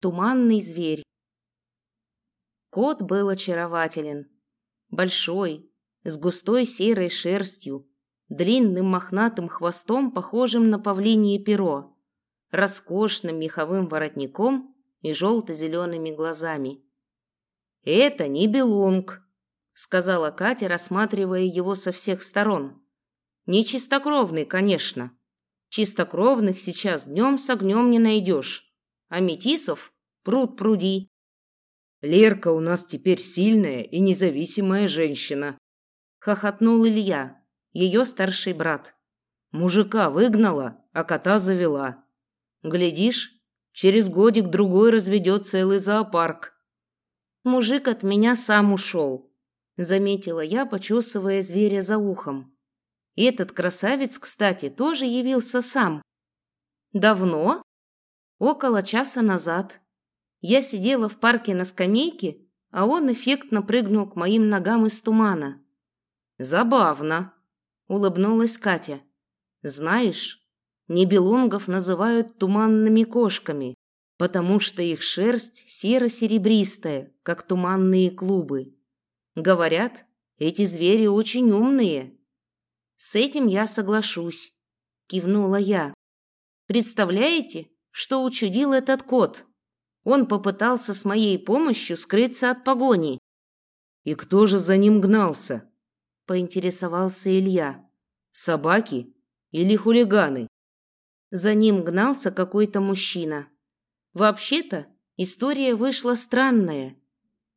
Туманный зверь. Кот был очарователен. Большой, с густой серой шерстью, длинным мохнатым хвостом, похожим на павлинье перо, роскошным меховым воротником и желто-зелеными глазами. «Это не белунг», — сказала Катя, рассматривая его со всех сторон. «Не чистокровный, конечно. Чистокровных сейчас днем с огнем не найдешь, а метисов пруд пруди». «Лерка у нас теперь сильная и независимая женщина», — хохотнул Илья, ее старший брат. «Мужика выгнала, а кота завела. Глядишь, через годик-другой разведет целый зоопарк». Мужик от меня сам ушел, заметила я, почесывая зверя за ухом. Этот красавец, кстати, тоже явился сам. Давно? Около часа назад. Я сидела в парке на скамейке, а он эффектно прыгнул к моим ногам из тумана. Забавно, улыбнулась Катя. Знаешь, небелунгов называют туманными кошками, потому что их шерсть серо-серебристая, как туманные клубы. Говорят, эти звери очень умные. С этим я соглашусь, кивнула я. Представляете, что учудил этот кот? Он попытался с моей помощью скрыться от погони. И кто же за ним гнался? поинтересовался Илья. Собаки или хулиганы? За ним гнался какой-то мужчина. Вообще-то, история вышла странная.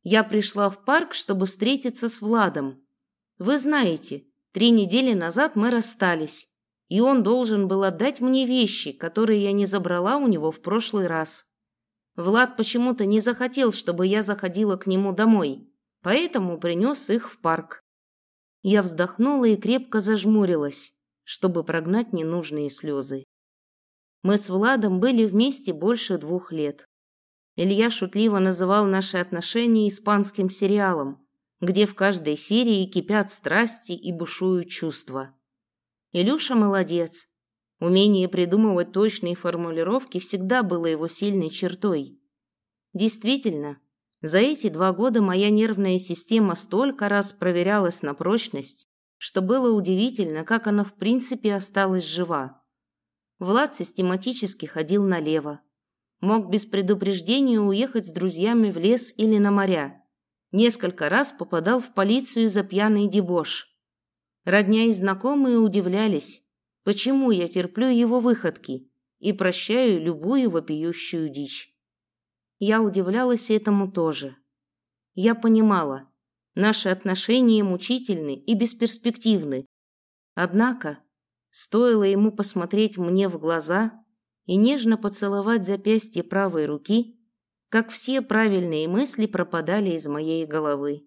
Я пришла в парк, чтобы встретиться с Владом. Вы знаете, три недели назад мы расстались, и он должен был отдать мне вещи, которые я не забрала у него в прошлый раз. Влад почему-то не захотел, чтобы я заходила к нему домой, поэтому принес их в парк. Я вздохнула и крепко зажмурилась, чтобы прогнать ненужные слезы. Мы с Владом были вместе больше двух лет. Илья шутливо называл наши отношения испанским сериалом, где в каждой серии кипят страсти и бушуют чувства. Илюша молодец. Умение придумывать точные формулировки всегда было его сильной чертой. Действительно, за эти два года моя нервная система столько раз проверялась на прочность, что было удивительно, как она в принципе осталась жива. Влад систематически ходил налево. Мог без предупреждения уехать с друзьями в лес или на моря. Несколько раз попадал в полицию за пьяный дебош. Родня и знакомые удивлялись, почему я терплю его выходки и прощаю любую вопиющую дичь. Я удивлялась этому тоже. Я понимала, наши отношения мучительны и бесперспективны. Однако Стоило ему посмотреть мне в глаза и нежно поцеловать запястье правой руки, как все правильные мысли пропадали из моей головы.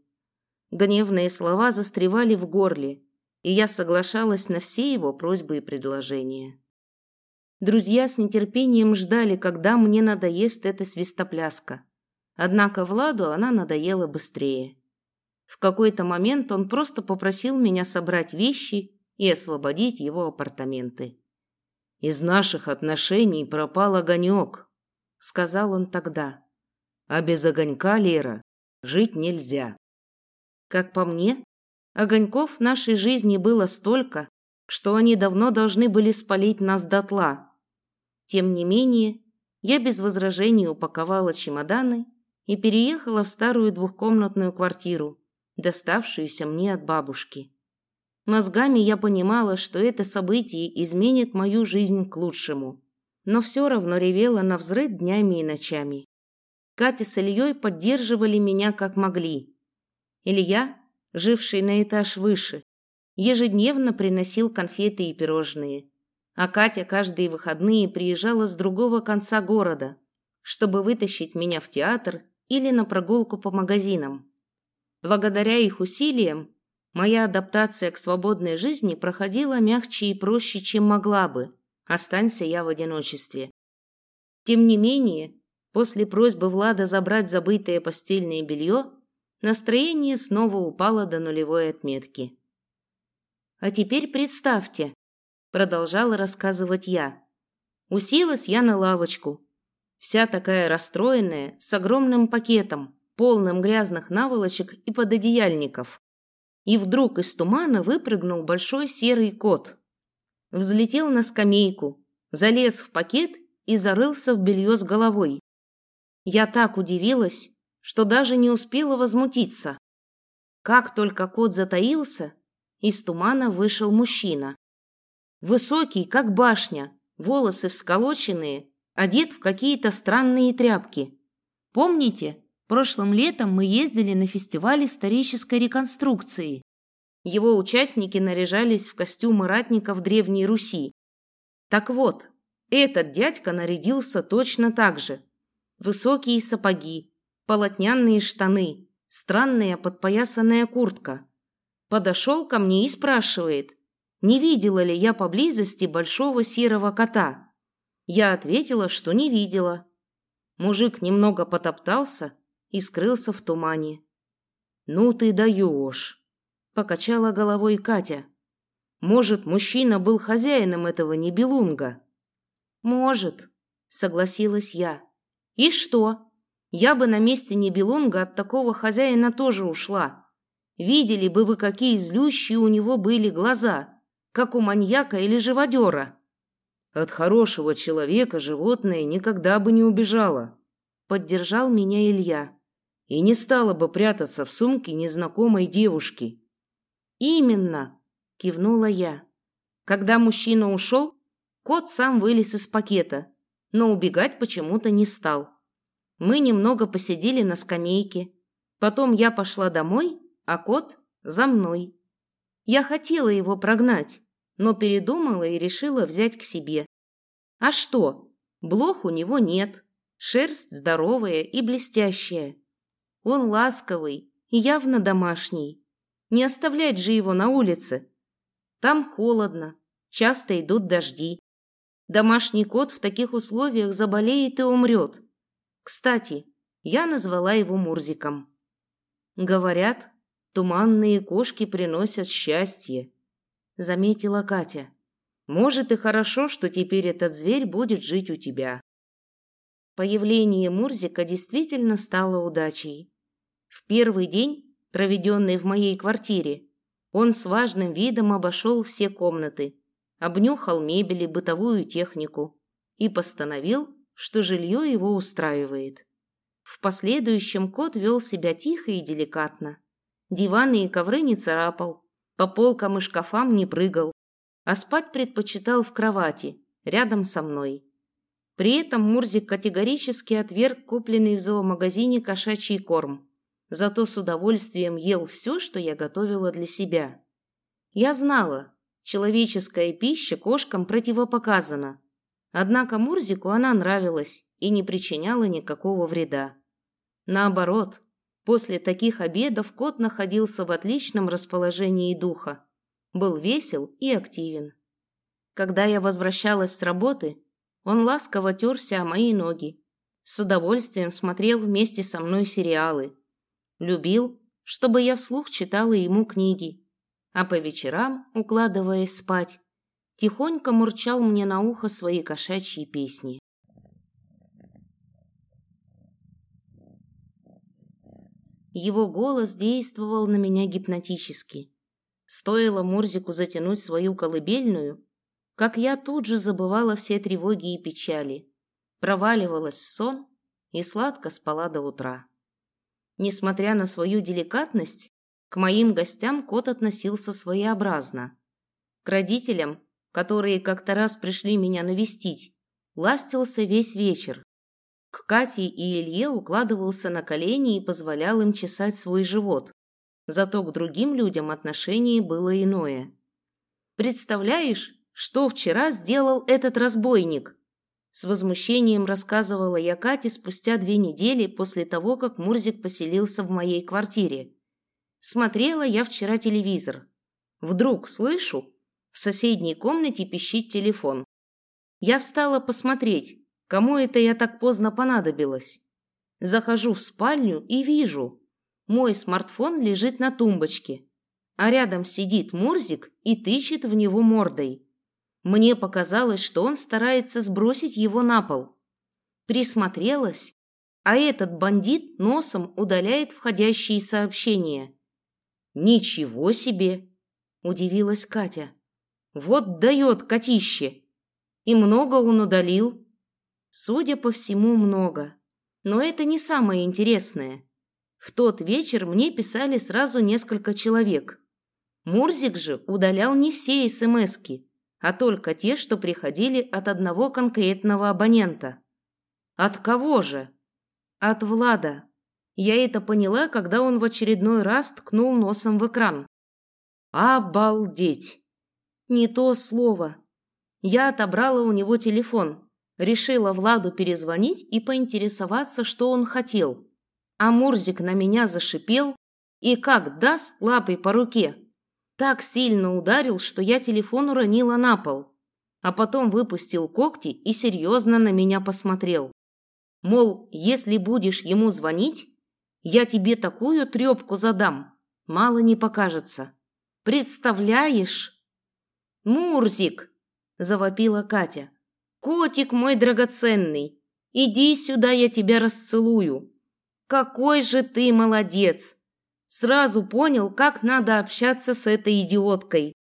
Гневные слова застревали в горле, и я соглашалась на все его просьбы и предложения. Друзья с нетерпением ждали, когда мне надоест эта свистопляска. Однако Владу она надоела быстрее. В какой-то момент он просто попросил меня собрать вещи и освободить его апартаменты. «Из наших отношений пропал огонек», — сказал он тогда. «А без огонька, Лера, жить нельзя». Как по мне, огоньков в нашей жизни было столько, что они давно должны были спалить нас дотла. Тем не менее, я без возражений упаковала чемоданы и переехала в старую двухкомнатную квартиру, доставшуюся мне от бабушки. Мозгами я понимала, что это событие изменит мою жизнь к лучшему, но все равно ревела на взрыв днями и ночами. Катя с Ильей поддерживали меня как могли. Илья, живший на этаж выше, ежедневно приносил конфеты и пирожные, а Катя каждые выходные приезжала с другого конца города, чтобы вытащить меня в театр или на прогулку по магазинам. Благодаря их усилиям Моя адаптация к свободной жизни проходила мягче и проще, чем могла бы, останься я в одиночестве. Тем не менее, после просьбы Влада забрать забытое постельное белье, настроение снова упало до нулевой отметки. А теперь представьте, продолжала рассказывать я. Уселась я на лавочку. вся такая расстроенная, с огромным пакетом, полным грязных наволочек и пододеяльников. И вдруг из тумана выпрыгнул большой серый кот. Взлетел на скамейку, залез в пакет и зарылся в белье с головой. Я так удивилась, что даже не успела возмутиться. Как только кот затаился, из тумана вышел мужчина. Высокий, как башня, волосы всколоченные, одет в какие-то странные тряпки. Помните, прошлым летом мы ездили на фестиваль исторической реконструкции. Его участники наряжались в костюмы ратников Древней Руси. Так вот, этот дядька нарядился точно так же. Высокие сапоги, полотняные штаны, странная подпоясанная куртка. Подошел ко мне и спрашивает, не видела ли я поблизости большого серого кота. Я ответила, что не видела. Мужик немного потоптался и скрылся в тумане. «Ну ты даешь!» — покачала головой Катя. «Может, мужчина был хозяином этого небелунга?» «Может», — согласилась я. «И что? Я бы на месте Небелунга от такого хозяина тоже ушла. Видели бы вы, какие злющие у него были глаза, как у маньяка или живодера. От хорошего человека животное никогда бы не убежало. Поддержал меня Илья. И не стало бы прятаться в сумке незнакомой девушки. Именно, кивнула я. Когда мужчина ушел, кот сам вылез из пакета, но убегать почему-то не стал. Мы немного посидели на скамейке. Потом я пошла домой, а кот за мной. Я хотела его прогнать, но передумала и решила взять к себе. А что? Блох у него нет. Шерсть здоровая и блестящая. Он ласковый и явно домашний. Не оставлять же его на улице. Там холодно, часто идут дожди. Домашний кот в таких условиях заболеет и умрет. Кстати, я назвала его Мурзиком. Говорят, туманные кошки приносят счастье, заметила Катя. Может и хорошо, что теперь этот зверь будет жить у тебя. Появление Мурзика действительно стало удачей. В первый день, проведенный в моей квартире, он с важным видом обошел все комнаты, обнюхал мебель и бытовую технику и постановил, что жилье его устраивает. В последующем кот вел себя тихо и деликатно. Диваны и ковры не царапал, по полкам и шкафам не прыгал, а спать предпочитал в кровати, рядом со мной. При этом Мурзик категорически отверг купленный в зоомагазине кошачий корм, зато с удовольствием ел все, что я готовила для себя. Я знала, человеческая пища кошкам противопоказана, Однако Мурзику она нравилась и не причиняла никакого вреда. Наоборот, после таких обедов кот находился в отличном расположении духа, был весел и активен. Когда я возвращалась с работы, он ласково терся о мои ноги, с удовольствием смотрел вместе со мной сериалы, любил, чтобы я вслух читала ему книги, а по вечерам, укладываясь спать, тихонько мурчал мне на ухо свои кошачьи песни. Его голос действовал на меня гипнотически. Стоило Мурзику затянуть свою колыбельную, как я тут же забывала все тревоги и печали, проваливалась в сон и сладко спала до утра. Несмотря на свою деликатность, к моим гостям кот относился своеобразно. К родителям которые как-то раз пришли меня навестить, ластился весь вечер. К Кате и Илье укладывался на колени и позволял им чесать свой живот. Зато к другим людям отношение было иное. «Представляешь, что вчера сделал этот разбойник?» С возмущением рассказывала я Кате спустя две недели после того, как Мурзик поселился в моей квартире. Смотрела я вчера телевизор. Вдруг слышу, в соседней комнате пищит телефон. Я встала посмотреть, кому это я так поздно понадобилась. Захожу в спальню и вижу. Мой смартфон лежит на тумбочке, а рядом сидит Мурзик и тычет в него мордой. Мне показалось, что он старается сбросить его на пол. Присмотрелась, а этот бандит носом удаляет входящие сообщения. «Ничего себе!» – удивилась Катя. «Вот дает котище! И много он удалил?» Судя по всему, много. Но это не самое интересное. В тот вечер мне писали сразу несколько человек. Мурзик же удалял не все СМСки, а только те, что приходили от одного конкретного абонента. От кого же? От Влада. Я это поняла, когда он в очередной раз ткнул носом в экран. Обалдеть! Не то слово. Я отобрала у него телефон, решила Владу перезвонить и поинтересоваться, что он хотел. А Мурзик на меня зашипел и как даст лапой по руке. Так сильно ударил, что я телефон уронила на пол, а потом выпустил когти и серьезно на меня посмотрел. Мол, если будешь ему звонить, я тебе такую трепку задам, мало не покажется. Представляешь? Мурзик, завопила Катя. Котик мой драгоценный, иди сюда, я тебя расцелую. Какой же ты молодец! Сразу понял, как надо общаться с этой идиоткой.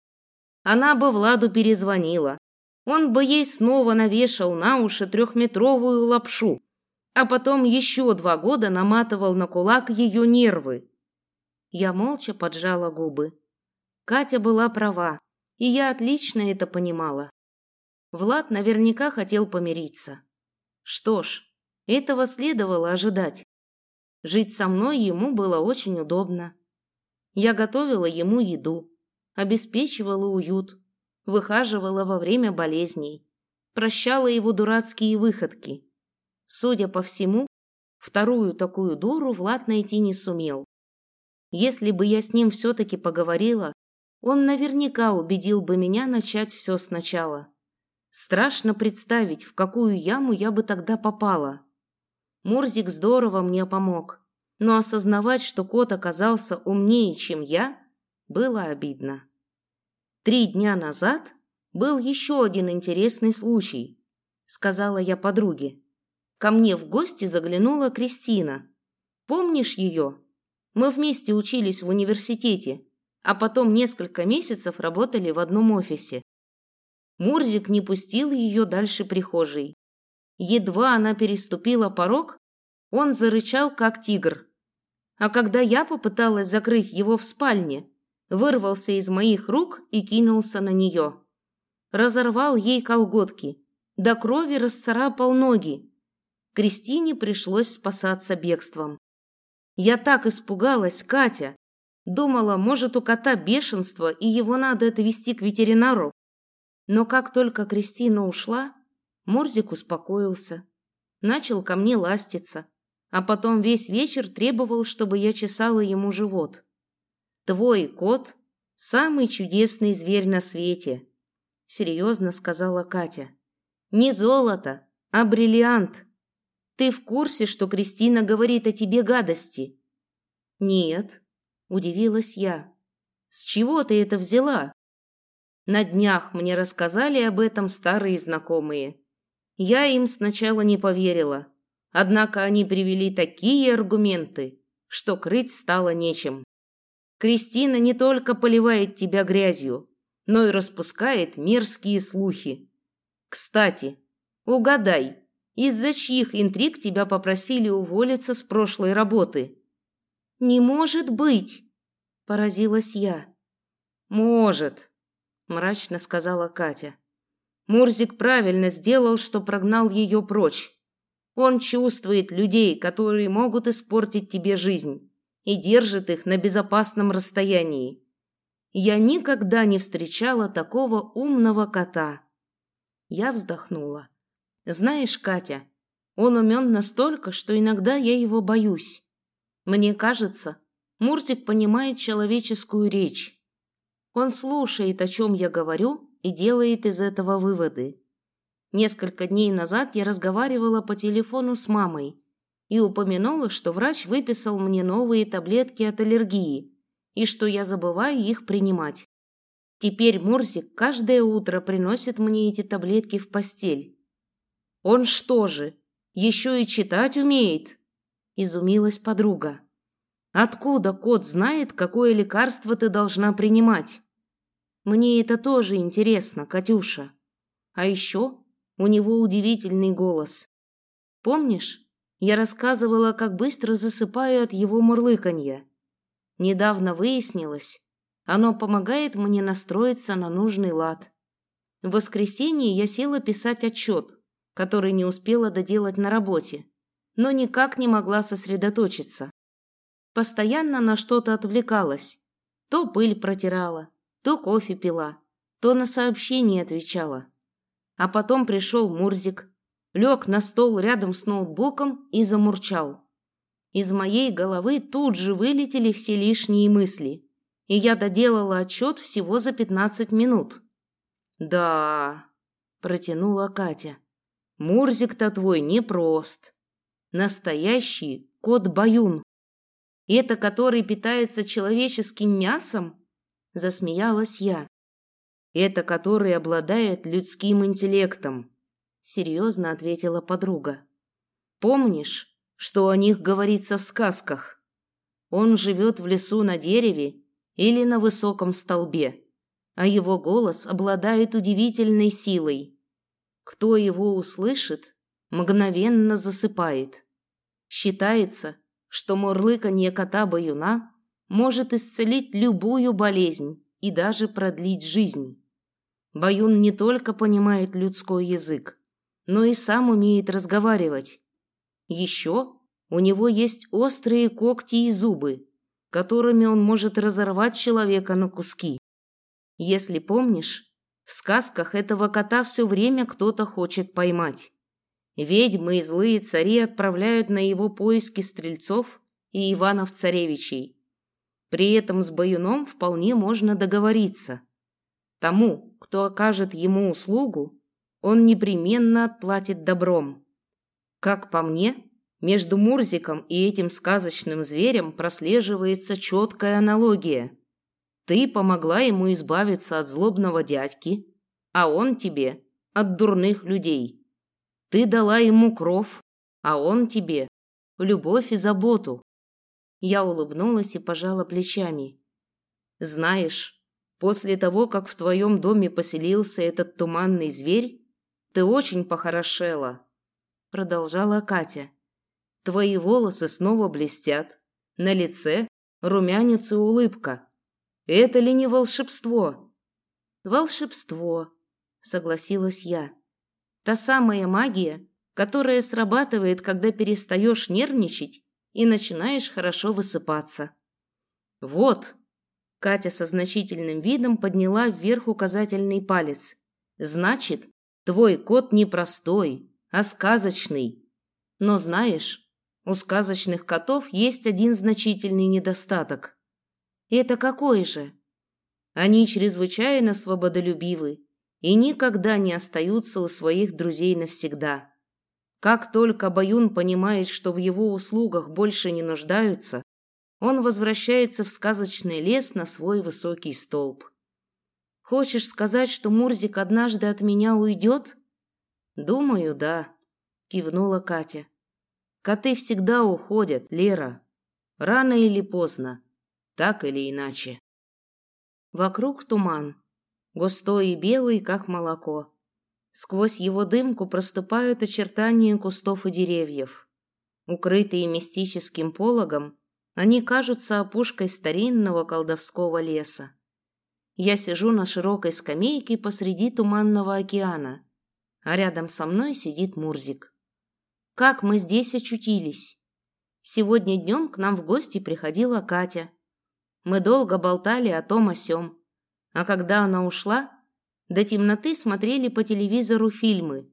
Она бы Владу перезвонила. Он бы ей снова навешал на уши трехметровую лапшу а потом еще два года наматывал на кулак ее нервы. Я молча поджала губы. Катя была права, и я отлично это понимала. Влад наверняка хотел помириться. Что ж, этого следовало ожидать. Жить со мной ему было очень удобно. Я готовила ему еду, обеспечивала уют, выхаживала во время болезней, прощала его дурацкие выходки. Судя по всему, вторую такую дуру Влад найти не сумел. Если бы я с ним все-таки поговорила, он наверняка убедил бы меня начать все сначала. Страшно представить, в какую яму я бы тогда попала. Мурзик здорово мне помог, но осознавать, что кот оказался умнее, чем я, было обидно. Три дня назад был еще один интересный случай, сказала я подруге. Ко мне в гости заглянула Кристина. Помнишь ее? Мы вместе учились в университете, а потом несколько месяцев работали в одном офисе. Мурзик не пустил ее дальше прихожей. Едва она переступила порог, он зарычал, как тигр. А когда я попыталась закрыть его в спальне, вырвался из моих рук и кинулся на нее. Разорвал ей колготки, до крови расцарапал ноги, Кристине пришлось спасаться бегством. Я так испугалась, Катя. Думала, может, у кота бешенство, и его надо отвезти к ветеринару. Но как только Кристина ушла, Мурзик успокоился. Начал ко мне ластиться, а потом весь вечер требовал, чтобы я чесала ему живот. «Твой кот – самый чудесный зверь на свете», – серьезно сказала Катя. «Не золото, а бриллиант». Ты в курсе, что Кристина говорит о тебе гадости? Нет, удивилась я. С чего ты это взяла? На днях мне рассказали об этом старые знакомые. Я им сначала не поверила, однако они привели такие аргументы, что крыть стало нечем. Кристина не только поливает тебя грязью, но и распускает мерзкие слухи. Кстати, угадай, из-за чьих интриг тебя попросили уволиться с прошлой работы? Не может быть, поразилась я. Может, мрачно сказала Катя. Мурзик правильно сделал, что прогнал ее прочь. Он чувствует людей, которые могут испортить тебе жизнь, и держит их на безопасном расстоянии. Я никогда не встречала такого умного кота. Я вздохнула. Знаешь, Катя, он умен настолько, что иногда я его боюсь. Мне кажется, Мурзик понимает человеческую речь. Он слушает, о чем я говорю, и делает из этого выводы. Несколько дней назад я разговаривала по телефону с мамой и упомянула, что врач выписал мне новые таблетки от аллергии и что я забываю их принимать. Теперь Мурзик каждое утро приносит мне эти таблетки в постель. Он что же, Еще и читать умеет!» – изумилась подруга. «Откуда кот знает, какое лекарство ты должна принимать?» «Мне это тоже интересно, Катюша. А еще у него удивительный голос. Помнишь, я рассказывала, как быстро засыпаю от его мурлыканья. Недавно выяснилось, оно помогает мне настроиться на нужный лад. В воскресенье я села писать отчет, который не успела доделать на работе, но никак не могла сосредоточиться. Постоянно на что-то отвлекалась. То пыль протирала, то кофе пила, то на сообщения отвечала. А потом пришел Мурзик, лег на стол рядом с ноутбуком и замурчал. Из моей головы тут же вылетели все лишние мысли, и я доделала отчет всего за пятнадцать минут. «Да», — протянула Катя, — «Мурзик-то твой непрост. Настоящий кот-баюн. Это который питается человеческим мясом?» — засмеялась я. «Это который обладает людским интеллектом», серьезно ответила подруга. Помнишь, что о них говорится в сказках? Он живет в лесу на дереве или на высоком столбе, а его голос обладает удивительной силой. Кто его услышит, мгновенно засыпает. Считается, что мурлыканье кота-баюна может исцелить любую болезнь и даже продлить жизнь. Баюн не только понимает людской язык, но и сам умеет разговаривать. Еще у него есть острые когти и зубы, которыми он может разорвать человека на куски. Если помнишь, в сказках этого кота все время кто-то хочет поймать. Ведьмы и злые цари отправляют на его поиски стрельцов и Иванов-царевичей. При этом с Баюном вполне можно договориться. Тому, кто окажет ему услугу, он непременно отплатит добром. Как по мне, между Мурзиком и этим сказочным зверем прослеживается четкая аналогия. Ты помогла ему избавиться от злобного дядьки, а он тебе от дурных людей. Ты дала ему кров, а он тебе любовь и заботу. Я улыбнулась и пожала плечами. Знаешь, после того, как в твоем доме поселился этот туманный зверь, ты очень похорошела, продолжала Катя. Твои волосы снова блестят, на лице румянец и улыбка. Это ли не волшебство? Волшебство, согласилась я. Та самая магия, которая срабатывает, когда перестаешь нервничать и начинаешь хорошо высыпаться. Вот, Катя со значительным видом подняла вверх указательный палец. Значит, Твой кот не простой, а сказочный. Но знаешь, у сказочных котов есть один значительный недостаток. Это какой же? Они чрезвычайно свободолюбивы и никогда не остаются у своих друзей навсегда. Как только Баюн понимает, что в его услугах больше не нуждаются, он возвращается в сказочный лес на свой высокий столб. Хочешь сказать, что Мурзик однажды от меня уйдет? Думаю, да, кивнула Катя. Коты всегда уходят, Лера. Рано или поздно, так или иначе. Вокруг туман, густой и белый, как молоко. Сквозь его дымку проступают очертания кустов и деревьев. Укрытые мистическим пологом, они кажутся опушкой старинного колдовского леса. Я сижу на широкой скамейке посреди туманного океана, а рядом со мной сидит Мурзик. Как мы здесь очутились? Сегодня днем к нам в гости приходила Катя. Мы долго болтали о том о сём, а когда она ушла, до темноты смотрели по телевизору фильмы.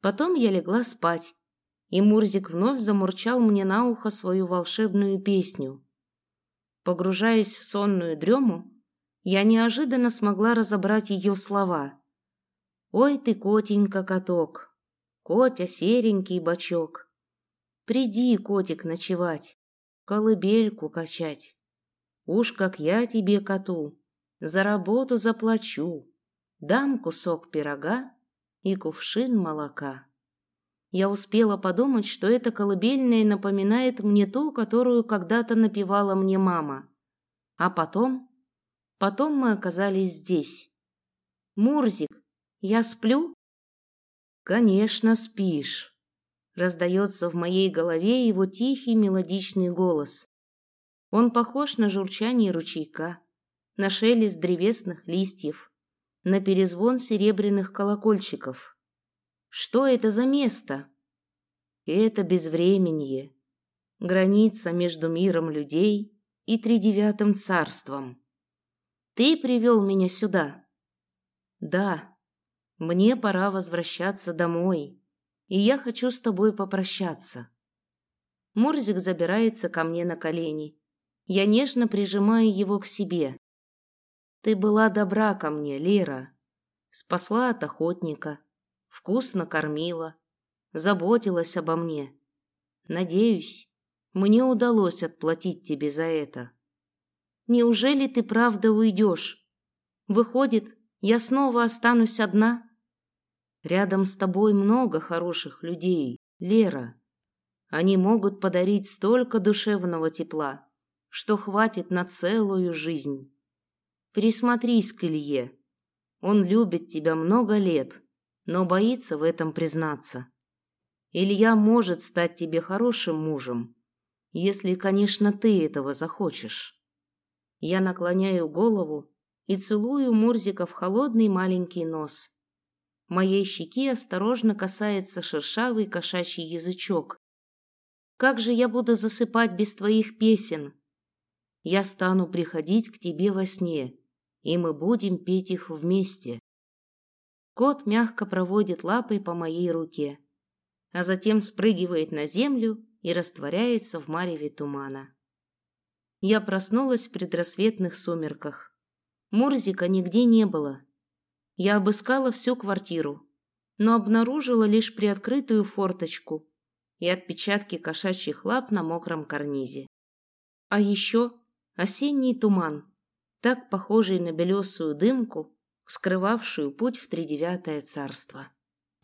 Потом я легла спать, и Мурзик вновь замурчал мне на ухо свою волшебную песню. Погружаясь в сонную дрему, я неожиданно смогла разобрать ее слова. «Ой ты, котенька-каток, котя серенький бочок, приди, котик, ночевать, колыбельку качать. Уж как я тебе, коту, за работу заплачу, дам кусок пирога и кувшин молока». Я успела подумать, что эта колыбельная напоминает мне ту, которую когда-то напевала мне мама. А потом... Потом мы оказались здесь. Мурзик, я сплю? Конечно, спишь. Раздается в моей голове его тихий мелодичный голос. Он похож на журчание ручейка, на шелест древесных листьев, на перезвон серебряных колокольчиков. Что это за место? Это безвременье, граница между миром людей и тридевятым царством. Ты привел меня сюда? Да, мне пора возвращаться домой, и я хочу с тобой попрощаться. Мурзик забирается ко мне на колени. Я нежно прижимаю его к себе. Ты была добра ко мне, Лера. Спасла от охотника, вкусно кормила, заботилась обо мне. Надеюсь, мне удалось отплатить тебе за это. Неужели ты правда уйдешь? Выходит, я снова останусь одна? Рядом с тобой много хороших людей, Лера. Они могут подарить столько душевного тепла, что хватит на целую жизнь. Присмотрись к Илье. Он любит тебя много лет, но боится в этом признаться. Илья может стать тебе хорошим мужем, если, конечно, ты этого захочешь. Я наклоняю голову и целую Мурзика в холодный маленький нос. Моей щеки осторожно касается шершавый кошачий язычок. Как же я буду засыпать без твоих песен? Я стану приходить к тебе во сне, и мы будем петь их вместе. Кот мягко проводит лапой по моей руке, а затем спрыгивает на землю и растворяется в мареве тумана. Я проснулась в предрассветных сумерках. Мурзика нигде не было. Я обыскала всю квартиру, но обнаружила лишь приоткрытую форточку и отпечатки кошачьих лап на мокром карнизе. А еще осенний туман, так похожий на белесую дымку, скрывавшую путь в тридевятое царство.